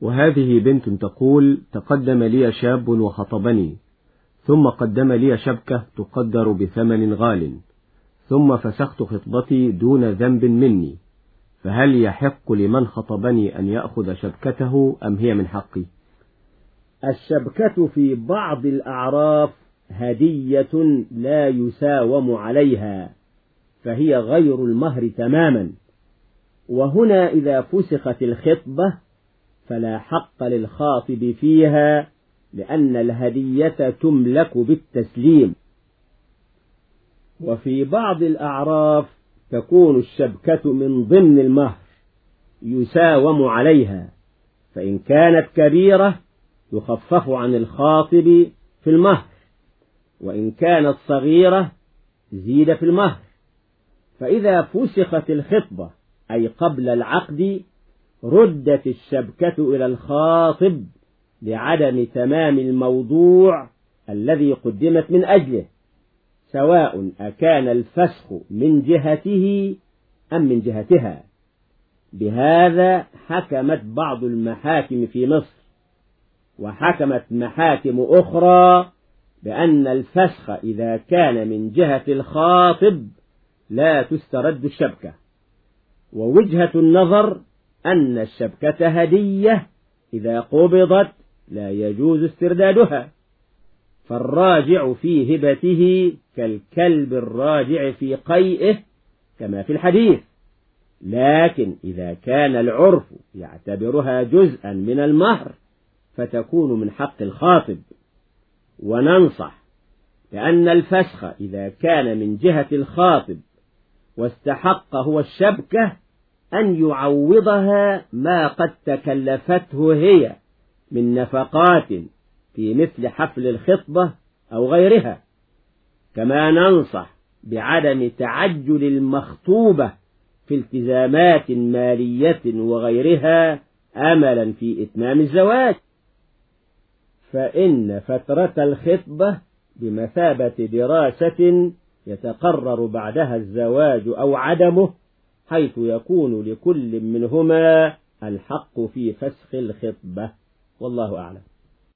وهذه بنت تقول تقدم لي شاب وخطبني ثم قدم لي شبكة تقدر بثمن غال ثم فسخت خطبتي دون ذنب مني فهل يحق لمن خطبني أن يأخذ شبكته أم هي من حقي؟ الشبكة في بعض الأعراف هدية لا يساوم عليها فهي غير المهر تماما. وهنا إذا فسخت الخطبة فلا حق للخاطب فيها لأن الهدية تملك بالتسليم. وفي بعض الأعراف تكون الشبكة من ضمن المهر يساوم عليها فإن كانت كبيرة يخفف عن الخاطب في المهر وإن كانت صغيرة زيد في المهر. فإذا فسخت الخطبة أي قبل العقد ردت الشبكة إلى الخاطب لعدم تمام الموضوع الذي قدمت من أجله سواء أكان الفسخ من جهته أم من جهتها. بهذا حكمت بعض المحاكم في مصر وحكمت محاكم أخرى بأن الفسخ إذا كان من جهة الخاطب لا تسترد الشبكة. ووجهة النظر أن الشبكة هدية. إذا قبضت لا يجوز استردادها. فالراجع في هبته كالكلب الراجع في قيئه كما في الحديث. لكن إذا كان العرف يعتبرها جزءا من المهر فتكون من حق الخاطب. وننصح لأن الفسخ إذا كان من جهة الخاطب واستحق هو الشبكة أن يعوضها ما قد تكلفته هي من نفقات في مثل حفل الخطبة أو غيرها. كما ننصح بعدم تعجل المخطوبة في التزامات مالية وغيرها أملا في إتمام الزواج. فإن فترة الخطبة بمثابة دراسة يتقرر بعدها الزواج أو عدمه حيث يكون لكل منهما الحق في فسخ الخطبة. والله أعلم.